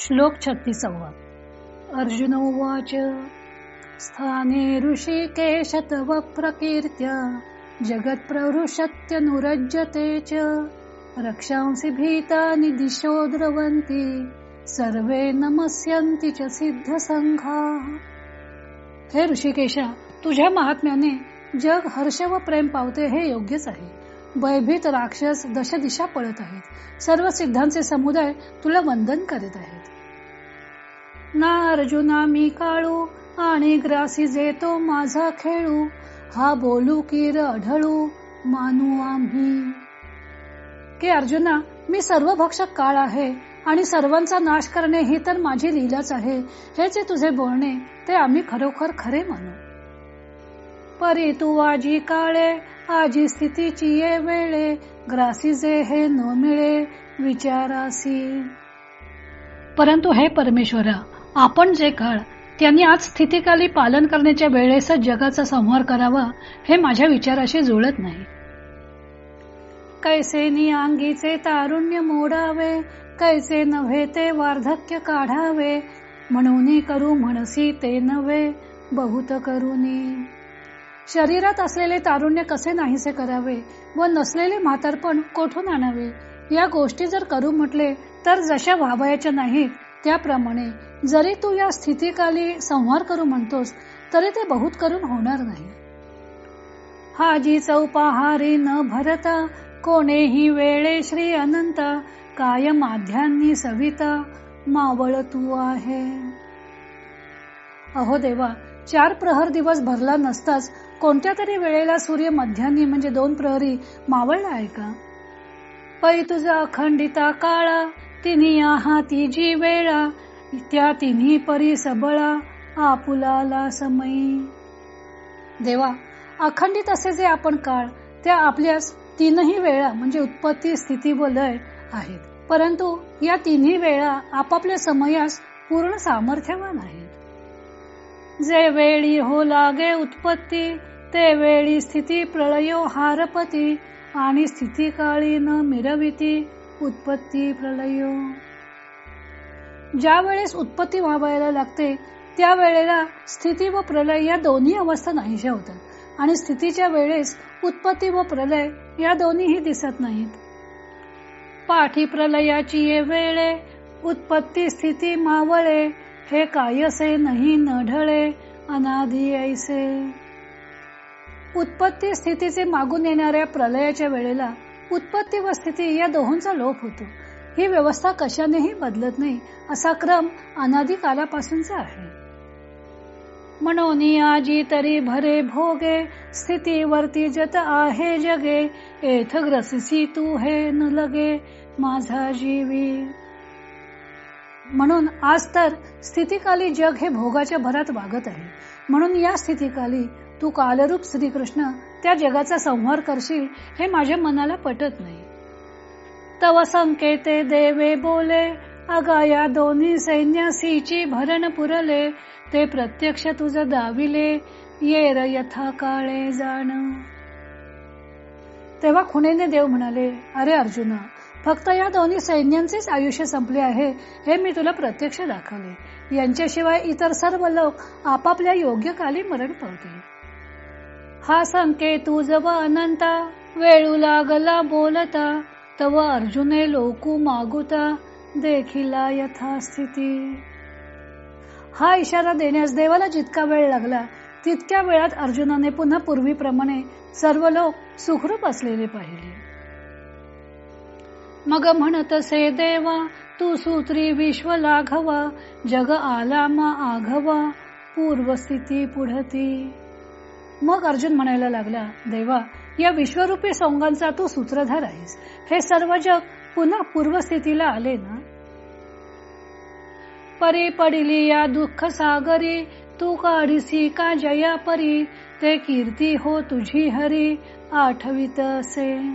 श्लोक छत्तीसवा. अर्जुन उवाच स्थाने ऋषिकेश तव प्रकीर्त्या जगत् प्रवृषत्यनुरज्यते च। रक्षांसि भीतानि दिशो द्रवन्ति सर्वे नमस्यन्ति च सिद्ध हे ऋषिकेशा तुझ्या महात्म्याने जग हर्ष व प्रेम पावते हे योग्यच आहे. भयभीत राक्षस दश दिशा पळत आहेत. सर्व सिद्धांचे समुदाय तुला वंदन करीत आहेत. ना अर्जुना मी काळू आणि ग्रासी जेतो माझा खेळू. हा बोलू की रढळू मानू आम्ही. की अर्जुना मी सर्व भक्षक काळ आहे आणि सर्वांचा नाश करणे ही तर माझी लीलाच आहे. हे जे तुझे बोलणे ते आम्ही खरोखर खरे मानू. परी तू आजी काळे आजी स्थितीची ये वेळे. ग्रासी जे हे न मिळे विचारासी. परंतु हे परमेश्वरा आपण जे काळ त्यांनी आज स्थितीकाली पालन करण्याच्या वेळेस जगाचा संहार करावा हे माझ्या विचाराशी जुळत नाही. कैसे अंगीचे तारुण्य मोडावे कैसे नव्हे ते वार्धक्य काढावे म्हणून करू म्हणसी ते नव्हे बहुत करुनी. शरीरात असलेले तारुण्य कसे नाहीसे करावे व नसलेले म्हातारपण कोठून आणावे? या गोष्टी जर करू म्हटले तर जशा व्हावयाच्या नाहीत त्याप्रमाणे जरी तू या स्थितीकाली संहार करू म्हणतोस तरी ते बहुत करून होणार नाही. हाजी चौपाहारी न भरता कोणेही वेळे श्री अनंत काय माध्यांनी सविता मावळ तू आहे. अहो देवा चार प्रहर दिवस भरला नसताच कोणत्या तरी वेळेला सूर्य मध्यान्नी म्हणजे दोन प्रहरी मावळला आहे का? पै तुझा अखंडिता काळा तिन्ही हाती जी वेळा त्या तिन्ही परी सबळा आपुलाला समयी देवा अखंडित असे जे आपण काळ त्या आपल्यास तीनही वेळा म्हणजे उत्पत्ती स्थिती व लय आहेत. परंतु या तिन्ही वेळा आपापल्या समयास पूर्ण सामर्थ्यवान आहेत. जे वेळी हो लागे उत्पत्ती ते वेळी स्थिती प्रलयो हारपती आणि स्थिती काळी न मिरविती उत्पत्ती प्रलयो ज्या वेळेस उत्पत्ती व्हावायला लागते त्या वेळेला स्थिती व प्रलय या दोन्ही अवस्था नाहीशा होतात. आणि स्थितीच्या वेळेस उत्पत्ती व प्रलय या दोन्हीही दिसत नाहीत. पाठी प्रलयाची ये वेळे उत्पत्ती स्थिती मावळे हे कायसे नाही न ढळे अनाधी ऐसे. उत्पत्ती स्थितीचे मागून येणाऱ्या प्रलयाच्या वेळेला उत्पत्ती व स्थिती या दोहोंचा लोप होतो. ही व्यवस्था कशानेही बदलत नाही असा क्रम अनादी कालापासूनचा आहे. म्हणून आजी तरी भरे भोगे स्थितीवरती जत आहे जगे एथ ग्रससी तू हे न लगे माझा जीवी. म्हणून आज तर स्थितीकाली जग हे भोगाच्या भरात वागत आहे. म्हणून या स्थितीकाली तू कालरूप श्रीकृष्ण त्या जगाचा संहार करशील हे माझ्या मनाला पटत नाही. तव संकेते देवे बोले. अगा या दोन्ही सैन्यासीची भरण पुरले. ते प्रत्यक्ष तुझ दाविले. येर यथा काळे जाण. तेव्हा खुणेने देव म्हणाले अरे अर्जुना फक्त या दोन्ही सैन्यांचेच आयुष्य संपले आहे हे मी तुला प्रत्यक्ष दाखवले. यांच्याशिवाय इतर सर्व लोक आपापल्या योग्य काली मरण पावतील. हा संकेत तुझ अनंता वेळू लागला बोलता तव अर्जुने लोकू मागुता देखिला यथास्थिती. हा इशारा देण्यास देवाला जितका वेळ लागला तितक्या वेळात अर्जुनाने पुन्हा पूर्वीप्रमाणे सर्व लोक सुखरूप असलेले पाहिले. मग म्हणत से देवा तू सूत्री विश्व लाघवा जग आला मा आघवा पूर्वस्थिती पुढती. मग अर्जुन म्हणायला लागला देवा या विश्वरूपी सोंगांचा तू सूत्रधार आहेस. हे सर्व जग पुन्हा पूर्वस्थितीला आले ना? परी पडिली या दुःख सागरी तू काढिसी का जया परी? ते कीर्ती हो तुझी हरी आठवित असे.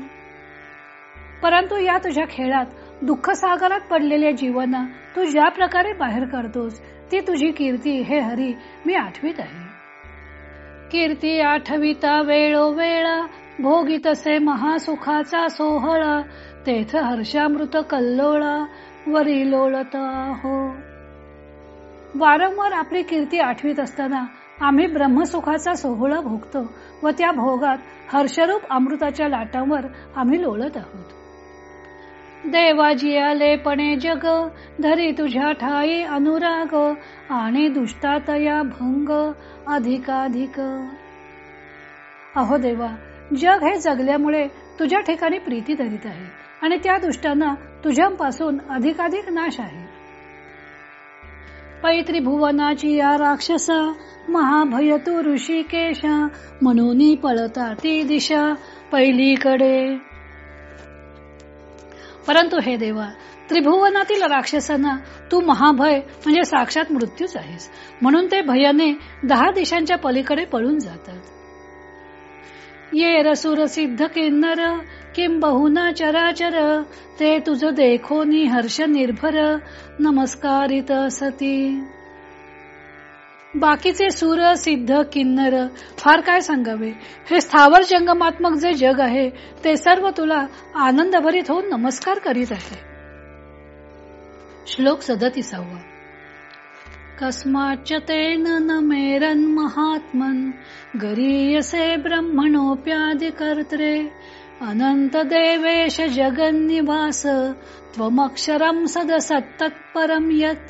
परंतु या तुझ्या खेळात दुःख सागरात पडलेल्या जीवना तू ज्या प्रकारे बाहेर काढतोस ती तुझी कीर्ती हे हरी मी आठवीत आहे. कीर्ती आठविता वेळोवेळा भोगितसे भोगी तसे महासुखाचा सोहळा तेथ हर्षामृत कल्लोळा वरी लोळत हो वारंवार आपली कीर्ती आठवीत असताना आम्ही ब्रह्मसुखाचा सोहळा भोगतो व त्या भोगात हर्षरूप अमृताच्या लाटांवर आम्ही लोळत आहोत. देवाजी आलेपणे जग धरी तुझ्या ठाई अनुराग आणि दुष्टातया भंग अधिकाधिक. अहो देवा जग हे जगल्यामुळे तुझ्या ठिकाणी प्रीती धरीत आहे आणि त्या दुष्टांना तुझ्यापासून अधिकाधिक नाश आहे. पैत्री भुवनाची या राक्षसा महाभय तू ऋषिकेश म्हणून पळता ती दिशा पहिलीकडे. परंतु हे देवा त्रिभुवनातील राक्षसांना तू महाभय म्हणजे साक्षात मृत्यूच आहेस. म्हणून ते भयाने दहा दिशांच्या पलीकडे पळून जातात. ये रसुर सिद्ध किन्नर किं बहुना चराचर ते तुझ देखोनी हर्ष निर्भर नमस्कारित सती. बाकीचे सूर सिद्ध किन्नर फार काय सांगावे? हे स्थावर जंगमात्मक जे जग आहे ते सर्व तुला आनंदभरीत होऊन नमस्कार करीत आहे. श्लोक सदतीसावा. कस्माच्च तेन न मेरन महात्मन। गरीयसे ब्रह्मणोप्यादिकर्त्रे अनंत देवेश जगन्निवास। त्वमक्षरम सदसत्तत्परम यत।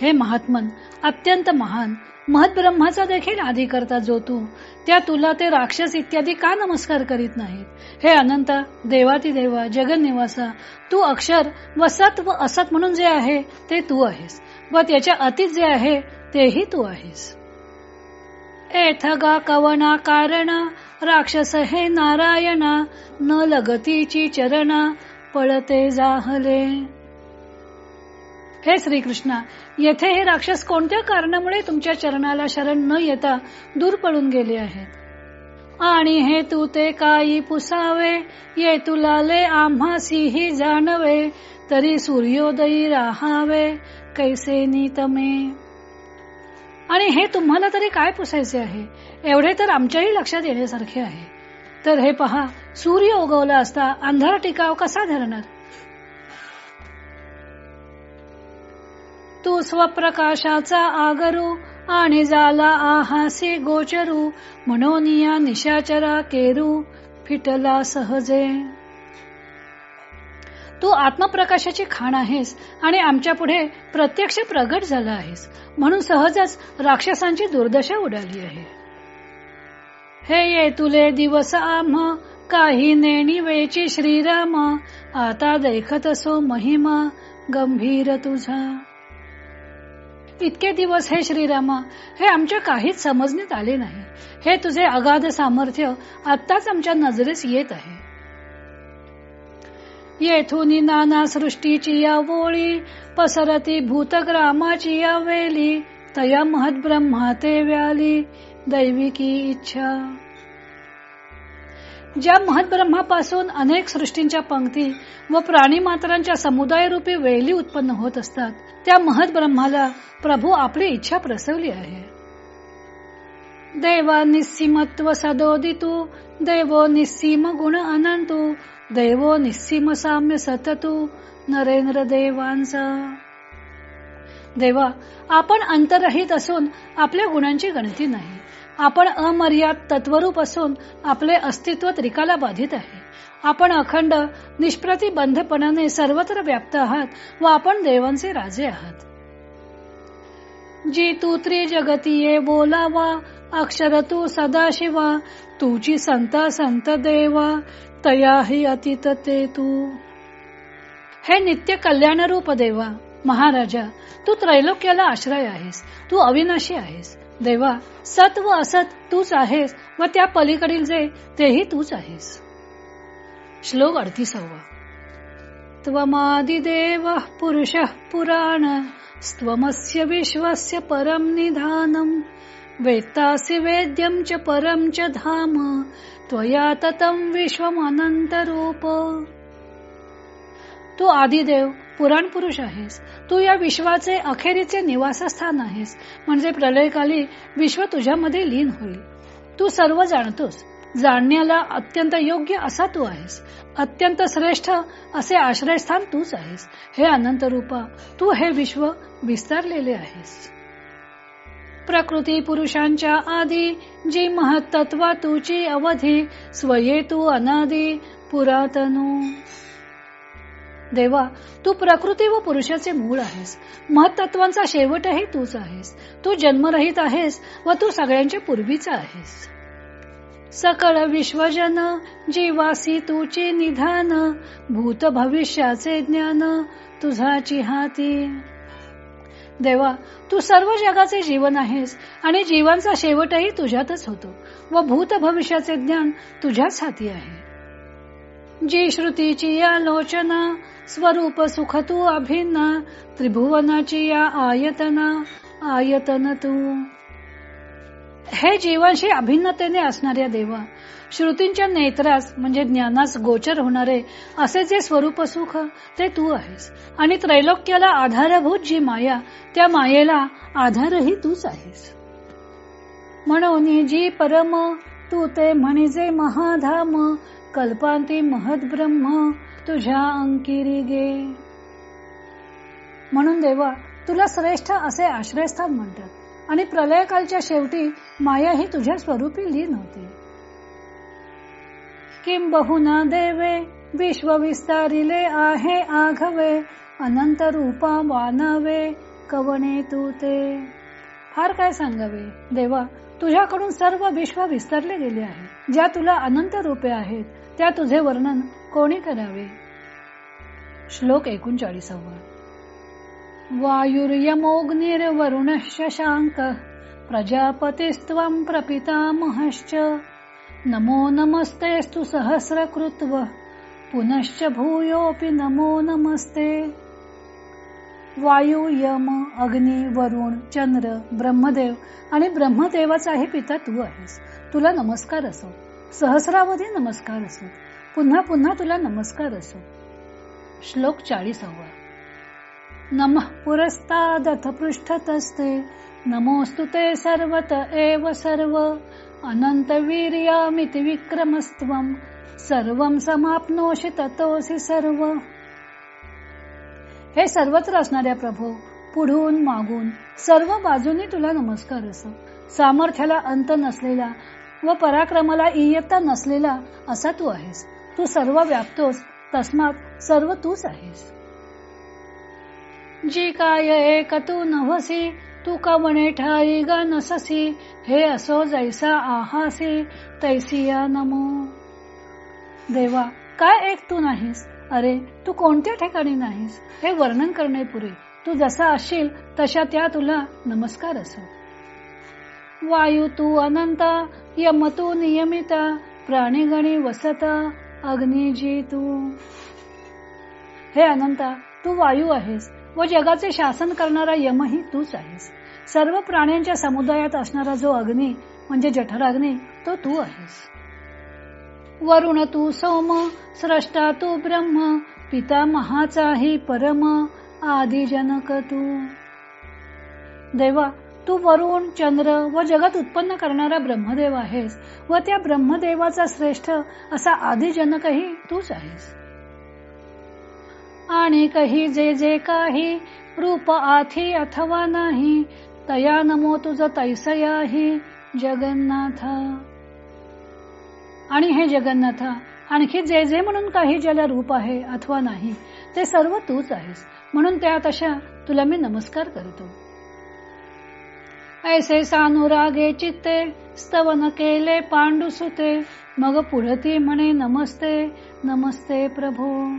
हे महात्मन अत्यंत महान महत्ब्रह्माचा देखील आधी करता जो तू त्या तुला ते राक्षस इत्यादी का नमस्कार करीत नाहीत? हे अनंत देवाती देवा जगन्निवासा तू अक्षर व सत व असत म्हणून जे आहे ते तू आहेस. व त्याच्या अतीत जे आहे तेही तू आहेस. एथगा कवना कारण राक्षस हे नारायणा न लगतीची चरणा पळते जाहले. हे श्रीकृष्णा येथे हे राक्षस कोणत्या कारणामुळे तुमच्या चरणाला शरण न येता दूर पळून गेले आहेत? आणि हे तू ते काही पुसावे ये तुला आम्हासी आम्हासीही जाणवे तरी सूर्योदयी राहावे कैसे नीतमे आणि हे तुम्हाला तरी काय पुसायचे आहे? एवढे तर आमच्याही लक्षात येण्यासारखे आहे. तर हे पहा सूर्य उगवला असता अंधार टिकाव कसा धरणार? तू स्वप्रकाशाचा आगरू आणि जाला आहासी गोचरू म्हणून या निशाचरा केरू फिटला सहजे. तू आत्मप्रकाशाची खाण आहेस आणि आमच्या पुढे प्रत्यक्ष प्रगट झाला आहेस. म्हणून सहजच राक्षसांची दुर्दशा उडाली आहे. हे ये तुले दिवस आम काही नेणी वेची श्रीराम आता देखत असो महिमा गंभीर तुझा. इतके दिवस हे श्रीरामा हे आमच्या काहीच समजण्यात आले नाही. हे तुझे अगाध सामर्थ्य आत्ताच आमच्या नजरेस येत आहे. येथून नाना सृष्टीची या ओळी पसरती भूतग्रामाची या वेली तया महत ब्रह्मा ते व्याली दैविकी इच्छा. ज्या महत्ब्रह्मापासून अनेक सृष्टींच्या पंक्ती व प्राणी मात्रांच्या समुदाय रूपी वेली उत्पन्न होत असतात त्या महत्ब्रह्माला प्रभू आपली इच्छा प्रसवली आहे. देवा निस्सीमत्व सदोदितू देवो निस्सीम गुण अनंतू देवो निस्सीम साम्य सततू नरेंद्र देवांचा देवा आपण अंतरहित असून आपल्या गुणांची गणती नाही. आपण अमर्याद तत्वरूप असून आपले अस्तित्व त्रिकाला बाधित आहे. आपण अखंड निष्प्रतिबंधपणाने सर्वत्र व्याप्त आहात व आपण देवांचे राजे आहात. जी तू त्रिजगतीये बोलावा अक्षर तू सदाशिवा तुझी संता संत देवा तयाही अतित ते तू. हे नित्य कल्याण रूप देवा महाराजा तू त्रैलोक्याला आश्रय आहेस तू अविनाशी आहेस. देवा सत व असत तूच आहेस व त्या पलीकडील जे तेही तूच आहेस. श्लोक अडतीसावा. त्वमादिदेव पुरुष पुराण स्वमस्य विश्वस्य परम निधानम. वेत्तासि वेद्यम च परम च धाम त्वया ततम विश्वमनंत रूप तू आदिदेव पुराण पुरुष आहेस. तू या विश्वाचे अखेरीचे निवासस्थान आहेस. म्हणजे प्रलयकाली विश्व तुझ्यामध्ये लीन होईल. तू सर्व जाणतोस. जाणण्याला अत्यंत योग्य असा तू आहेस. अत्यंत श्रेष्ठ असे आश्रयस्थान तूच आहेस. हे अनंत रूपा तू हे विश्व विस्तारलेले आहेस. प्रकृती पुरुषांच्या आधी जी महत्त्वा तुची अवधी स्वये तू अनादी पुरातनू. देवा तू प्रकृती व पुरुषाचे मूळ आहेस. महत्त्वांचा शेवटही तूच आहेस. तू जन्मरहित आहेस व तू सगळ्यांच्या पूर्वीचा आहेस. सकळ विश्वजन जीवासी तुची निधान भूत भविष्याचे ज्ञान तुझाची हाती. देवा तू सर्व जगाचे जीवन आहेस आणि जीवांचा शेवटही तुझ्यातच होतो व भूत भविष्याचे ज्ञान तुझ्याच हाती आहे. जी श्रुतीची आलोचना स्वरूप सुख तू अभिन्न त्रिभुवनाची या आयतना आयतन तू. हे जीवांशी अभिन्नतेने असणाऱ्या देवा श्रुतींच्या नेत्रास म्हणजे ज्ञानास गोचर होणारे असे जे स्वरूप सुख ते तू आहेस. आणि त्रैलोक्याला आधारभूत जी माया त्या मायेला आधारही तूच आहेस. म्हणून जी परम तू ते म्हणजे महाधाम कल्पांती महद ब्रह्म तुझ्या अंकिरी गे. म्हणून देवा तुला श्रेष्ठ असे आश्रयस्थान म्हणतात. आणि प्रलयकालच्या शेवटी माया ही तुझ्या स्वरूपी लीन होती. किंबहुना देवे? विश्व विस्तारिले आहे आघवे अनंत रूपा वानावे कवणे तू ते? फार काय सांगावे? देवा तुझ्याकडून सर्व विश्व विस्तारले गेले आहे. ज्या तुला अनंत रूपे आहेत त्या तुझे वर्णन कोणी करावे? श्लोक एकोणचाळीसावा. वायुर्यमोग्निर्वरुण शशांक प्रजापतिस्त्वं प्रपितामहश्च नमो नमस्तेस्तु सहस्रकृत्व। पुनश्च भूयोऽपि नमो नमस्ते। वायू यम अग्नी वरुण चंद्र ब्रह्मदेव आणि ब्रह्मदेवाचाही पिता तू आहेस. तुला नमस्कार असो. सहस्रावधी नमस्कार असो. पुन्हा पुन्हा तुला नमस्कार असो. श्लोक चाळीसावा. नम पुरस्तादथ पृष्ठतस्ते. नमोस्तु ते सर्वत एव सर्व. अनंत वीर्यामिति विक्रमस्त्वं सर्वं समाप्नोषि ततोसी सर्व। हे सर्वत्र असणाऱ्या प्रभू पुढून मागून सर्व बाजूनी तुला नमस्कार असो. सामर्थ्याला अंत नसलेला व पराक्रमाला इयत्ता नसलेला असा तू आहेस. तू सर्व व्याप्तोस तस्मात सर्व तूच आहेस. जी काय एक तू नवसी तू कवणे ठाई गा नससी? हे असो जैसा आहासी तैसिया नमो. देवा काय एक तू नाहीस? अरे तू कोणत्या ठिकाणी नाहीस? हे वर्णन करणे पुरे. तू जसा असशील तशा त्या तुला नमस्कार असो. वायू तू अनंत यम तू नियमिता प्राणीगणी वसता अग्निजी तू. हे अनंता तू वायू आहेस. व जगाचे शासन करणारा यमही तूच आहेस. सर्व प्राण्यांच्या समुदायात असणारा जो अग्नी म्हणजे जठराग्नी तो तू आहेस. वरुण तू सोम स्रष्टा तू ब्रह्म पिता महाचाही परम आदी जनक तू. देवा तू वरुण चंद्र व जगत उत्पन्न करणारा ब्रह्मदेव आहेस व त्या ब्रह्मदेवाचा श्रेष्ठ असा आदिजनकही तूच आहेस. आणि काही जे जे काही रूप आथी अथवा नाही तया नमो तुझ तैसयाही जगन्नाथ. आणि हे जगन्नाथ आणखी जे जे म्हणून काही ज्याला रूप आहे अथवा नाही ते सर्व तूच आहेस. म्हणून त्या तशा तुला मी नमस्कार करतो. ऐसे सानुरागे चित्ते स्तवन केले पांडुसुते मग पुढती म्हणे नमस्ते नमस्ते प्रभो.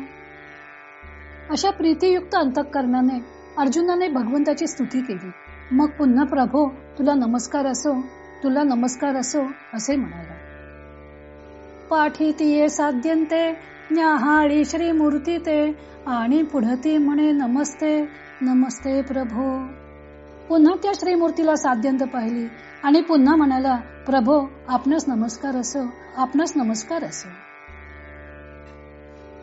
अशा प्रीतीयुक्त अंतकरणाने अर्जुनाने भगवंताची स्तुती केली. मग पुन्हा प्रभो तुला नमस्कार असो तुला नमस्कार असो असे म्हणाला. पाठीतीये साध्यंते न्याहाळी श्री मूर्ती ते आणि पुढती म्हणे नमस्ते नमस्ते प्रभो. पुन्हा त्या श्रीमूर्तीला साध्यंत पाहिली आणि पुन्हा म्हणाला प्रभो आपणच नमस्कार असो आपणच नमस्कार असो.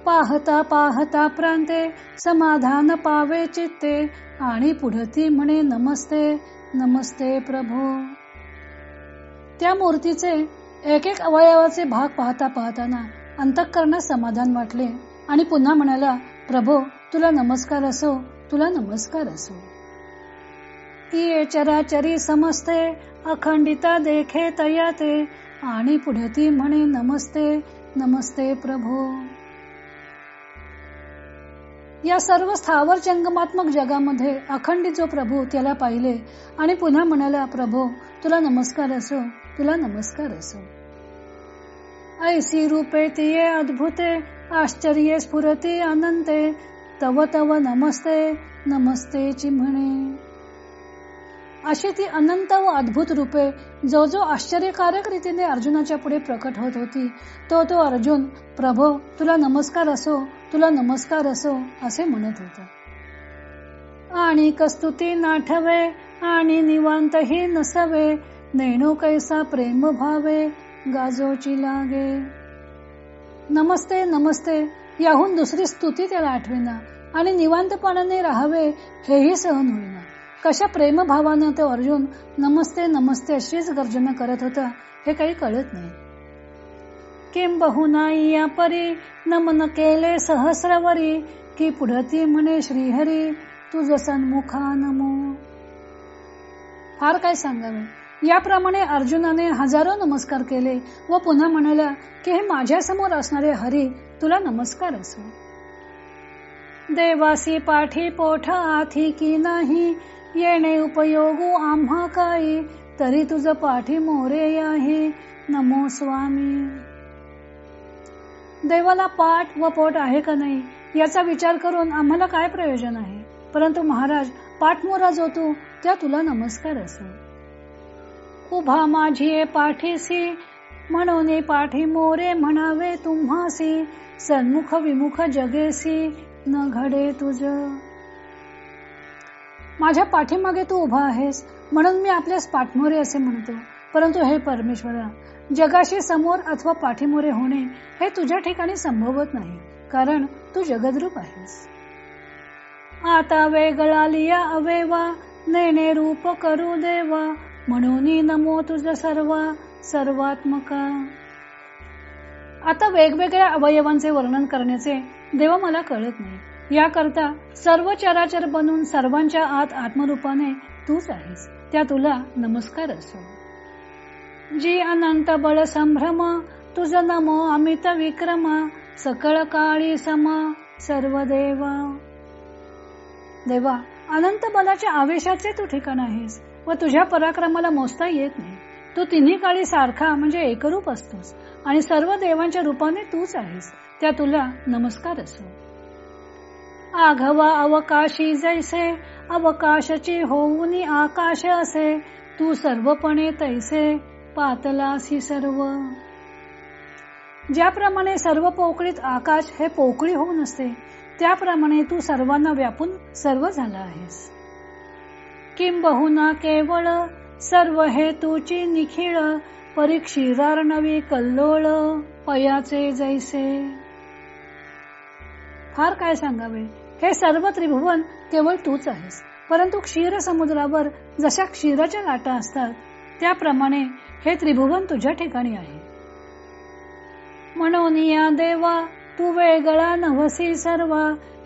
पाहता पाहता प्रांते समाधान पावे चित्ते आणि पुढती म्हणे नमस्ते नमस्ते प्रभो. त्या मूर्तीचे एक एक अवयवाचे भाग पाहता पाहताना अंतःकरणात समाधान वाटले आणि पुन्हा म्हणाला प्रभो तुला नमस्कार असो तुला नमस्कार असो. ये चराचरी समजते अखंडिता देखे तया ते आणि पुढे ती म्हणे नमस्ते नमस्ते प्रभो. या सर्व स्थावर जंगमात्मक जगामध्ये अखंडित जो प्रभू त्याला पाहिले आणि पुन्हा म्हणाला प्रभो तुला नमस्कार असो तुला नमस्कार असो. ऐसी रूपे तिये अद्भुते आश्चर्य स्फुरती अनंते तव तव नमस्ते नमस्ते ची म्हणे अशी ती अनंत व अद्भुत रूपे जो जो आश्चर्यकारक रीतीने अर्जुनाच्या पुढे प्रकट होत होती तो तो अर्जुन प्रभो तुला नमस्कार असो तुला नमस्कार असो असे म्हणत होता. आणि कस्तुती नाठवे आणि निवांतही नसवे नेणू कैसा प्रेम भावे गाजोची लागे. नमस्ते नमस्ते याहून दुसरी स्तुती त्याला आठवेना आणि निवांतपणाने राहावे हेही सहन होईना. कशा प्रेमभावानं तो अर्जुन नमस्ते नमस्ते अशीच गर्जना करत होता हे काही कळत नाही. किम या परी नमन केले सहस्रवरी की पुढती म्हणे श्रीहरी तुझ सन्मुखा नमो फार काय सांगावे? याप्रमाणे अर्जुनाने हजारो नमस्कार केले व पुन्हा म्हणाला की हे माझ्यासमोर असणारे हरी तुला नमस्कार असो. देवासी पाठी पोठ आथी की नाही येणे उपयोगू आम्हा काही तरी तुझ पाठी मोरे आहे नमो स्वामी। देवाला पाठ व पोट आहे का नाही याचा विचार करून आम्हाला काय प्रयोजन आहे? परंतु महाराज पाठमोरा जो तू त्या तुला नमस्कार असो. उभा माझी पाठीसी म्हणून पाठी मोरे म्हणावे तुम्हासी सन्मुख विमुख जगेसी न घडे तुझ. माझ्या पाठीमागे तू उभा आहेस म्हणून मी आपल्यास पाठमोरे असे म्हणतो. परंतु हे परमेश्वरा जगाशी समोर अथवा पाठीमोरे होणे हे तुझ्या ठिकाणी संभवत नाही कारण तू जगद्रूप आहेस. आता वेगळा लिया अवेवा नेणे रूप करू देवा म्हणून नमो तुझ सर्व सर्वात्मका. आता वेगवेगळ्या अवयवांचे वर्णन करण्याचे देवा मला कळत नाही. याकरता सर्व चराचर बनून सर्वांच्या आत आत्मरूपाने तूच आहेस. त्या तुला नमस्कार असो. जी अनंत बळ संभ्रम तुझ नमो अमित विक्रम सकळ काळी समा सर्व देवा. देवा अनंत बलाच्या आवेशाचे तू ठिकाण आहेस व तुझ्या पराक्रमाला मोजता येत नाही. तू तिन्ही काळी सारखा म्हणजे एकरूप असतोस आणि सर्व देवांच्या रूपाने तूच आहेस. त्या तुला नमस्कार असो. आघवा अवकाशी जैसे अवकाशाची होऊनी आकाश असे तू सर्वपणे तैसे पातलासी सर्व. ज्याप्रमाणे सर्व पोकळीत आकाश हे पोकळी होऊन असते त्याप्रमाणे तू सर्वांना व्यापून सर्व झाला आहेस. किंबहुना केवळ सर्व हे तुची निखिळ परीक्षिरार नवी कल्लोळ पयाचे जैसे. फार काय सांगावे हे सर्व त्रिभुवन केवळ तूच आहेस परंतु क्षीर समुद्रावर जशा क्षीराच्या लाटा असतात त्याप्रमाणे हे त्रिभुवन तुझ्या ठिकाणी आहे. म्हणून या देवा तू वेगळा नवसी सर्व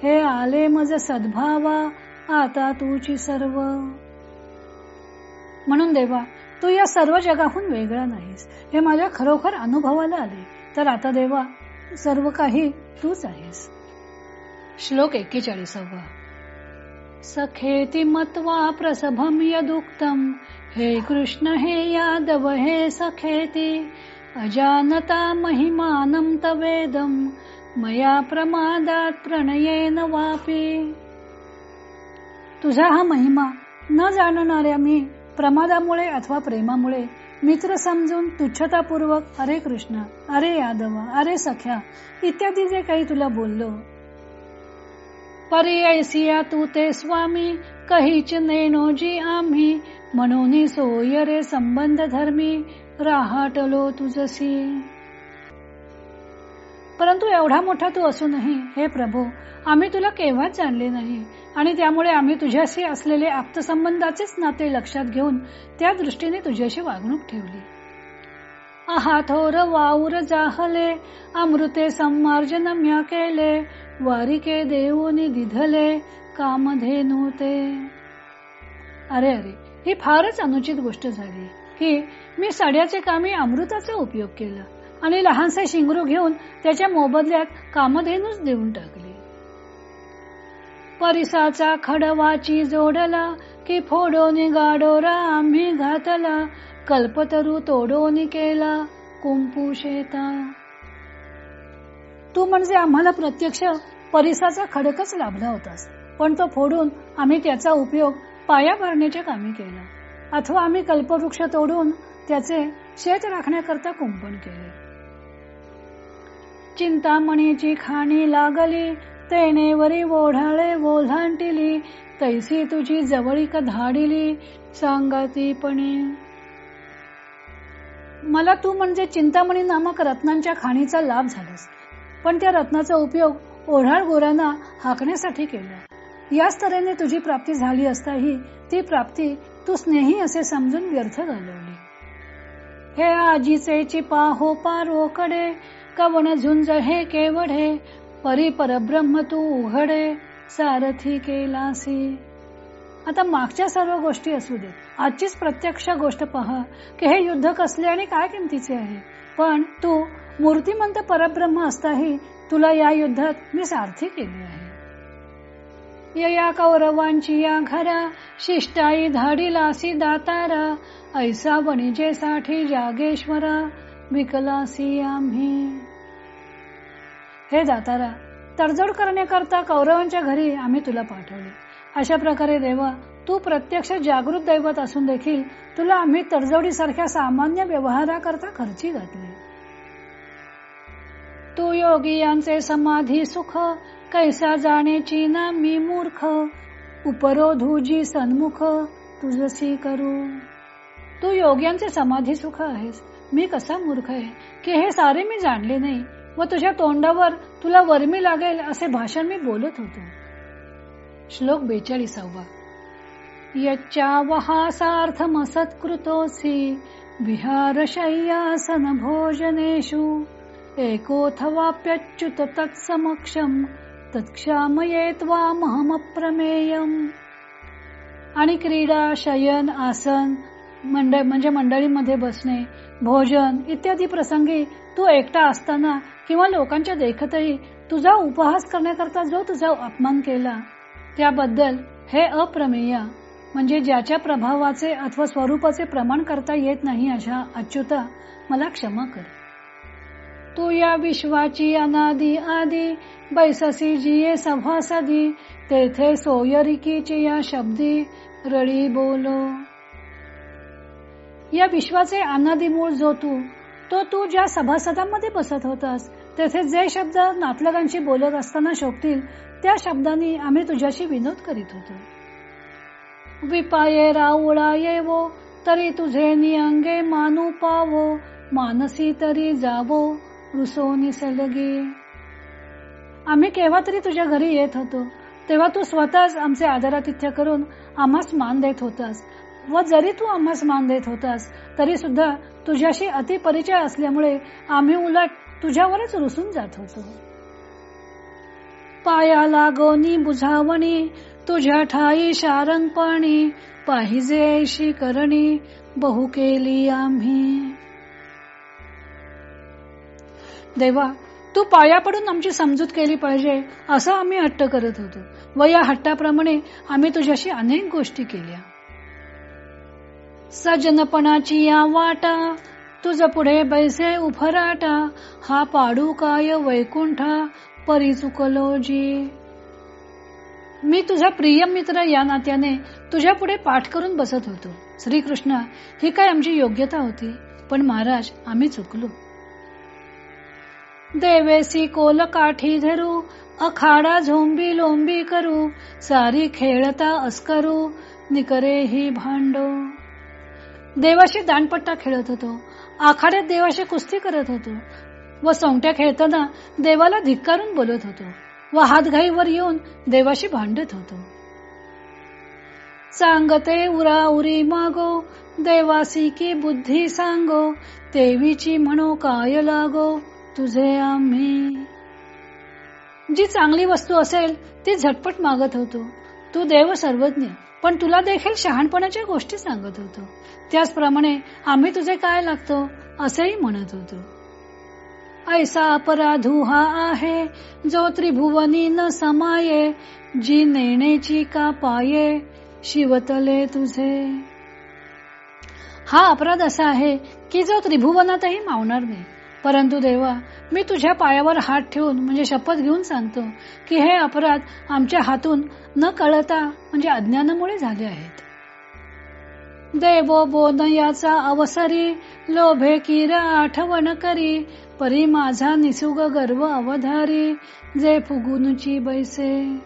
हे आले मज सद्भावा आता तुची सर्व. म्हणून देवा तू या सर्व जगाहून वेगळा नाहीस. हे माझ्या खरोखर अनुभवाला आले. तर आता देवा सर्व काही तूच आहेस. श्लोक एक्केचाळीसावा. सखेती मत्वा प्रसभम यदुक्तम हे कृष्ण हे यादव हे सखेती अजानता महिमानं तवेदम मया प्रमादात प्रणयेन वापी. तुझा हा महिमा न जाणणाऱ्या मी प्रमादामुळे अथवा प्रेमामुळे मित्र समजून तुच्छतापूर्वक अरे कृष्ण अरे यादव अरे सख्या इत्यादी जे काही तुला बोललो पर्यायसिया तू ते स्वामी कहीच नेणोजी आम्ही. म्हणून सोय रे संबंध धर्मी राहाटलो तुझसी. परंतु एवढा मोठा तू असूनही हे प्रभू आम्ही तुला केव्हाच जाणले नाही. आणि त्यामुळे आम्ही तुझ्याशी असलेले आप्तसंबंधाचेच नाते लक्षात घेऊन त्या दृष्टीने तुझ्याशी वागणूक ठेवली. आहाथोर वाऊर जाहले अमृते संमार्जन म्या केले वारिके देऊनी दिधले कामधेनु ते. अरे अरे ही फारच अनुचित गोष्ट झाली की मी सड्याचे कामी अमृताचा उपयोग केला आणि लहानसे शिंगरू घेऊन त्याच्या मोबदल्यात कामधेनूच देऊन टाकले. परिसाचा खडवाची जोडला की फोडोनी गाडोरा आम्ही घातला कल्पतरू तोडोनी केला कुंपू शेता. तू म्हणजे आम्हाला प्रत्यक्ष परिसाचा खडकच लाभला होतास पण तो फोडून आम्ही त्याचा उपयोग पाया भरण्याच्या कामी केला अथवा आम्ही कल्पवृक्ष तोडून त्याचे शेत राखण्याकरता कुंपण केले. चिंतामणीची खाणी लागली तेनेवरी ओढाळे ओझांटिली तैसी तुझी जवळीक धाडिली सांगातीपणे मला तू म्हणजे चिंतामणी नामक रत्नांच्या खाणीचा लाभ झालास पण त्या रत्नाचा उपयोग ओढाळ गोरांना हाकण्यासाठी केला. याच तऱ्हेने तुझी प्राप्ती झाली असताही ती प्राप्ती तू स्नेही असे समजून व्यर्थ घालवली. हे आजीचे चिपा हो पारोकडे कवन झुंज हे केवढे परी परब्रह्म तू उघडे सारथी केलासी. आता मागच्या सर्व गोष्टी असू दे आजचीच प्रत्यक्ष गोष्ट पहा की हे युद्ध कसले आणि काय किमतीचे आहे? पण तू मूर्तिमंत परब्रह्म असताही तुला या युद्धात मी सारथी केली आहे. या कौरवांची या घरा शिष्टाई धाडीलासी दातारा ऐसा वणिजे साठी जागेश्वरा विकलासी आम्ही. हे दातारा तडजोड करण्याकरता कौरवांच्या घरी आम्ही तुला पाठवले. अशा प्रकारे देवा तू प्रत्यक्ष जागृत दैवत असून देखील तुला आम्ही तडजोडीसारख्या सामान्य व्यवहाराकरता खर्ची घातली. तू योगी यांचे समाधी सुख कैसा जाण्याची ना मी मूर्ख उपरोधुजी सन्मुख तुझसी करू. तू योग्यांचे समाधी सुख आहेस मी कसा मूर्ख आहे की हे सारे मी जाणले नाही व तुझ्या तोंडावर तुला वर्मी लागेल असे भाषण मी बोलत होतो. श्लोक बेचाळीसावा. यच्चावहासार्थमसत्कृतोऽसि विहारशय्यासन भोजनेषु एकोऽथवाप्यच्युत तत्समक्षम तत्क्षामये त्वामहमप्रमेयम्. आणि क्रीडा शयन आसन मंडळ म्हणजे मंडळीमध्ये बसणे भोजन इत्यादी प्रसंगी तू एकटा असताना किंवा लोकांच्या देखतही तुझा उपहास करण्याकरता जो तुझा अपमान केला त्याबद्दल हे अप्रमेय म्हणजे ज्याच्या प्रभावाचे अथवा स्वरूपाचे प्रमाण करता येत नाही अशा अच्युता मला क्षमा कर. तू या विश्वाची अनादी आदी बैससी जिये सभासदी तेथे सोयरिकीची या शब्दी रळी बोलो. या विश्वाचे अनादी मूळ जो तू तो तू ज्या सभासदांमध्ये बसत होतास तेथे जे शब्द नातलगांशी बोलत असताना शोभतील त्या शब्दांनी आम्ही तुझ्याशी विनोद करीत होतो. विपाये राऊळा येवो तरी तुझे निअंगे मानू पावो मानसी तरी जावो रुसो निसलगी. आम्ही केव्हा तरी तुझ्या घरी येत होतो तेव्हा तू स्वतःच आमचे आदरातिथ्य करून आम्हास मान देत होतास. व जरी तू आम्हास मान देत होतास तरी सुद्धा तुझ्याशी अतिपरिचय असल्यामुळे आम्ही उलट तुझ्यावरच रुसून जात होतो. पाया लागोनी बुझावणी तुझ्या ठाई शारंगपणी पाहिजे करणी बहु केली आम्ही. देवा तू पाया पडून आमची समजूत केली पाहिजे असं आम्ही हट्ट करत होतो. व या हट्टाप्रमाणे आम्ही तुझ्याशी अनेक गोष्टी केल्या. सजनपणाची या वाटा तुझ पुढे बैसे उफराटा हा पाडू काय वैकुंठा परी चुकलो जी. मी तुझा प्रिय मित्र या नात्याने तुझ्या पुढे पाठ करून बसत होतो. श्रीकृष्ण ही काय आमची योग्यता होती? पण महाराज आम्ही चुकलो. देवेसी कोल काठी धरू अखाडा झोंबी लोंबी करू सारी खेळता अस्करू निकरे ही भांडो. देवाशी दानपट्टा खेळत होतो. आखाड्यात देवाशी कुस्ती करत होतो. व सोंगट्या खेळताना देवाला धिक्कारून बोलत होतो. व हातघाईवर येऊन देवाशी भांडत होतो. सांगते उरा उरी मागो देवासी की बुद्धी सांगो देवीची म्हणो काय लागो तुझे आम्ही. जी चांगली वस्तू असेल ती झटपट मागत होतो. तू देव सर्वज्ञ. पण तुला देखील शहाणपणाच्या गोष्टी सांगत होतो. त्याचप्रमाणे आम्ही तुझे काय लागतो असेही म्हणत होतो. ऐसा अपराधू हा आहे जो त्रिभुवनी न समाये जी नेण्याची का पाये शिवतले तुझे. हा अपराध असा आहे की जो त्रिभुवनातही मावणार नाही. परंतु देवा मी तुझ्या पायावर हात ठेवून म्हणजे शपथ घेऊन सांगतो की हे अपराध आमच्या हातून न कळता म्हणजे अज्ञानामुळे झाले आहेत. देव बोधयाचा अवसरी लोभे किर आठवण करी परी माझा निसुग गर्व अवधारी जे फुगुनची बैसे.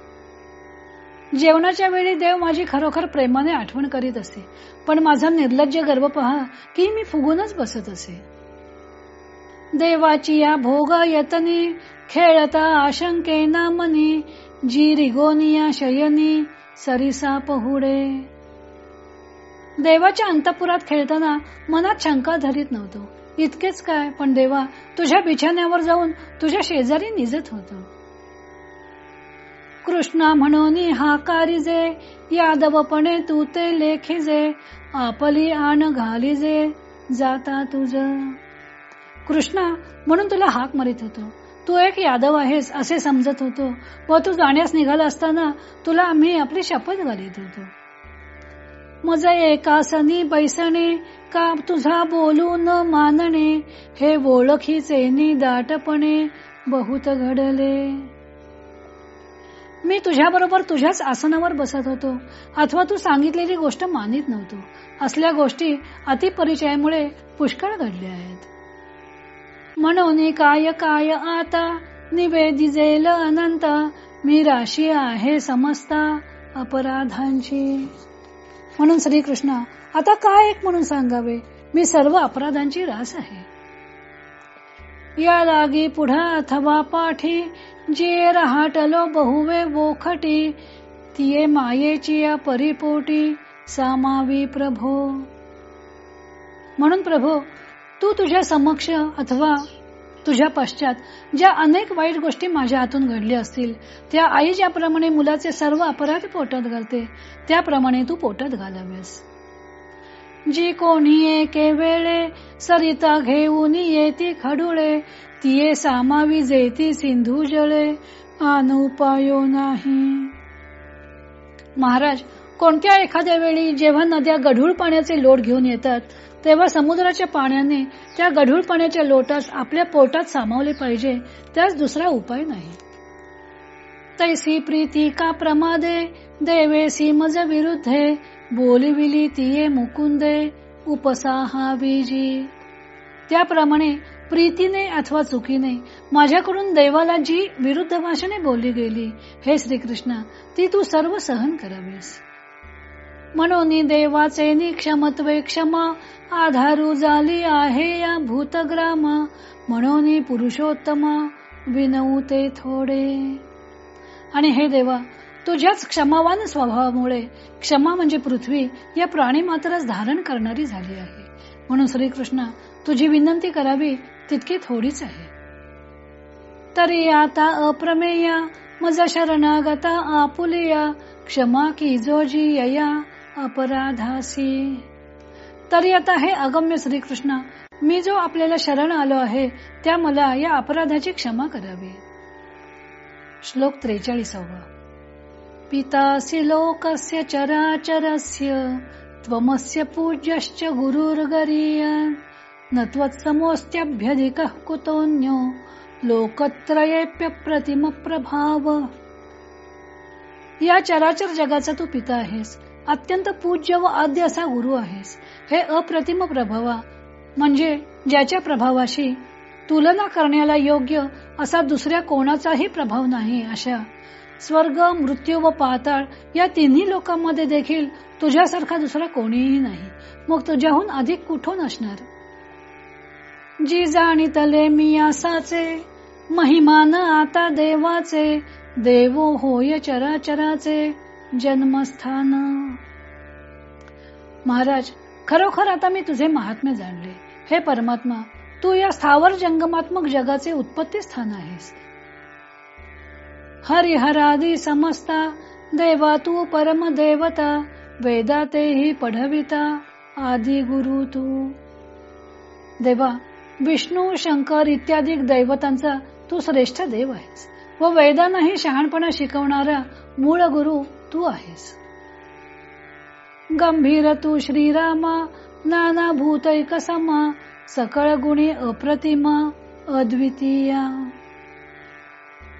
जेवणाच्या वेळी देव माझी खरोखर प्रेमाने आठवण करीत असे पण माझा निर्लज्ज गर्व पहा की मी फुगूनच बसत असे. देवाची या भोग यतनी खेळता आशंके नामनी जी रिगोनिया शयनी सरिसा पहुडे. देवाच्या अंतपुरात खेळताना मनात शंका धरीत नव्हतो. इतकेच काय पण देवा तुझ्या बिछाण्यावर जाऊन तुझ्या शेजारी निजत होतो. कृष्णा म्हणून हाकारी जे यादवपणे तू ते लेखिजे आपली आण घालिजे जाता तुझ. कृष्णा म्हणून तुला हाक मारित होतो. तू एक यादव आहेस असे समजत होतो. व तू जाण्यास निघाला असताना तुला आम्ही आपली शपथ घालीत होतो. मज एकासनी बैसणे का तुझा बोलू न मानणे हे ओळखीचे दाटपणे बहुत घडले. मी तुझ्या बरोबर तुझ्याच आसनावर बसत होतो. अथवा तू सांगितलेली गोष्ट मानित नव्हतो. असल्या गोष्टी अतिपरिचयामुळे पुष्कळ घडल्या आहेत. म्हणून काय काय आता? निवेदिजेल अनंत. मी राशी आहे समजता अपराधांची. म्हणून श्रीकृष्ण आता काय एक म्हणून सांगावे? मी सर्व अपराधांची रास आहे. या लागी पुढा अथवा पाठी जे रहाटलो बहुवे बोखटी तिये मायेची या परिपोटी सामावी प्रभो. म्हणून प्रभो तू तुझ्या समक्ष अथवा तुझ्या पश्चात ज्या अनेक वाईट गोष्टी माझ्या हातून घडल्या असतील त्या आई ज्याप्रमाणे मुलाचे सर्व अपराध पोटात घालते त्याप्रमाणे तू पोटात घालावेस. जी कोणी एके वेळे सरिता घेऊन येती खडुळे तिये सामावी जेती सिंधू जळे अनुपायो नाही. महाराज कोणत्या एखाद्या वेळी जेव्हा नद्या गढूळ पाण्याचे लोट घेऊन येतात तेव्हा समुद्राच्या पाण्याने त्या गढूळ पाण्याच्या लोटास आपल्या पोटात सामावले पाहिजे त्यास दुसरा उपाय नाही. तैसी प्रीती का प्रमादे देवेसी मज विरुद्धे बोलिविली तिये मुकुंदे उपसाहा विजी त्याप्रमाणे प्रीतीने अथवा चुकीने माझ्याकडून देवाला जी विरुद्ध भाषेने बोलली गेली. हे श्रीकृष्ण ती तू सर्व सहन करावीस. म्हणून देवाचे निक्षमत्वे क्षमा आधारू झाली आहे या भूतग्रामा. म्हणून पुरुषोत्तम विनवते थोडे. आणि हे देवा तुझ्याच क्षमावान स्वभावामुळे क्षमा म्हणजे पृथ्वी या प्राणी मात्रच धारण करणारी झाली आहे. म्हणून श्रीकृष्ण तुझी विनंती करावी तितकी थोडीच आहे. तरी आता अप्रमेया मज शरणागता आपुलिया क्षमा की जोजी यया अपराधासी. तरी आता हे अगम्य श्रीकृष्ण मी जो आपल्याला शरण आलो आहे त्या मला या अपराधाची क्षमा करावी. श्लोक त्रेचाळीसावा. पितासी लोकस्य चराचरस्य त्वमस्य पूज्यश्च गुरुर्गरीय. न त्वत्समोऽस्त्यभ्यधिकः कुतोऽन्यो लोकत्रयेप्य प्रभाव या चराचर जगाचा तू पिता आहेस. अत्यंत पूज्य व आद्य असा गुरु आहेस. हे अप्रतिम प्रभावा. म्हणजे ज्याच्या प्रभावाशी तुलना करण्याला योग्य असा दुसऱ्या कोणाचाही प्रभाव नाही अशा स्वर्ग मृत्यू व पाताळ या तिन्ही लोकांमध्ये देखील तुझ्यासारखा दुसरा कोणीही नाही. मग तुझ्याहून अधिक कुठून असणार? जी जाणीतले मी असाचे महिमान आता देवाचे देवो होय चराचराचे. जन्मस्थान. महाराज खरोखर आता मी तुझे महात्म्य जाणले. हे परमात्मा तू या स्थावर जंगमात्मक जगाचे उत्पत्ती स्थान आहेस. हरिहरादी समस्ता देवा तू परम देवता वेदा तेही पढविता आदि गुरु तू. देवा विष्णू शंकर इत्यादी दैवतांचा तू श्रेष्ठ देव आहेस. व वेदांनाही शहाणपणा शिकवणारा मूळ गुरु तू आहेस. गंभीर तू श्रीरामा नाना भूतैक समा सकळ गुणी अप्रतिमा अद्वितीय.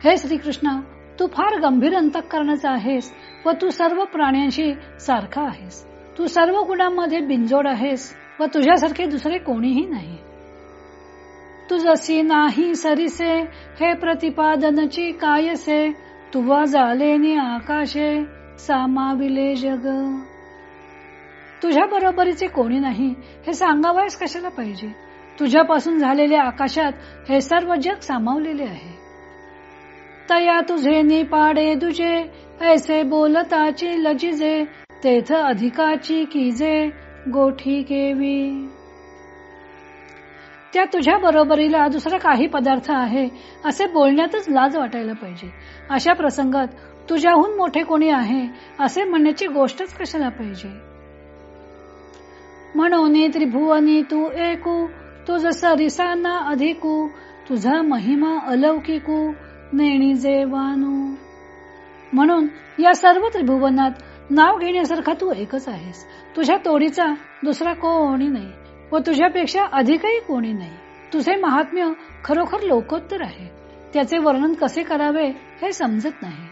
हे श्रीकृष्णा तू फार गंभीर अंतकरणाचा आहेस व तू सर्व प्राण्यांशी सारखा आहेस. तू सर्व गुणांमध्ये बिंजोड आहेस व तुझ्यासारखे दुसरे कोणीही नाही. तू जशी नाही सरीसे हे प्रतिपादनची कायसे तुवा झाले आकाशे. सामाविले जग. तुझ्या बरोबरीचे कोणी नाही हे सांगावयास कशाला पाहिजे? तुझ्यापासून झालेल्या आकाशात हे सर्व जग सामावलेले आहे. तया तुझे निपाडे तुझे ऐसे बोलताची लजिजे तेथ अधिकाची किजे गोठी केवी. त्या तुझ्या बरोबरीला दुसरा काही पदार्थ आहे असे बोलण्यातच लाज वाटायला पाहिजे. अशा प्रसंगात तुझ्याहून मोठे कोणी आहे असे म्हणण्याची गोष्टच कशाला पाहिजे? म्हणून त्रिभुवनी तू एकू तुझ सरिसाना अधिकू तुझा महिमा अलौकिकू नेणी जेवानू. म्हणून या सर्व त्रिभुवनात नाव घेण्यासारखा तू एकच आहेस. तुझ्या तोडीचा दुसरा कोणी नाही व तुझ्यापेक्षा अधिकही कोणी नाही. तुझे महात्म्य खरोखर लोकोत्तर आहे. त्याचे वर्णन कसे करावे हे समजत नाही.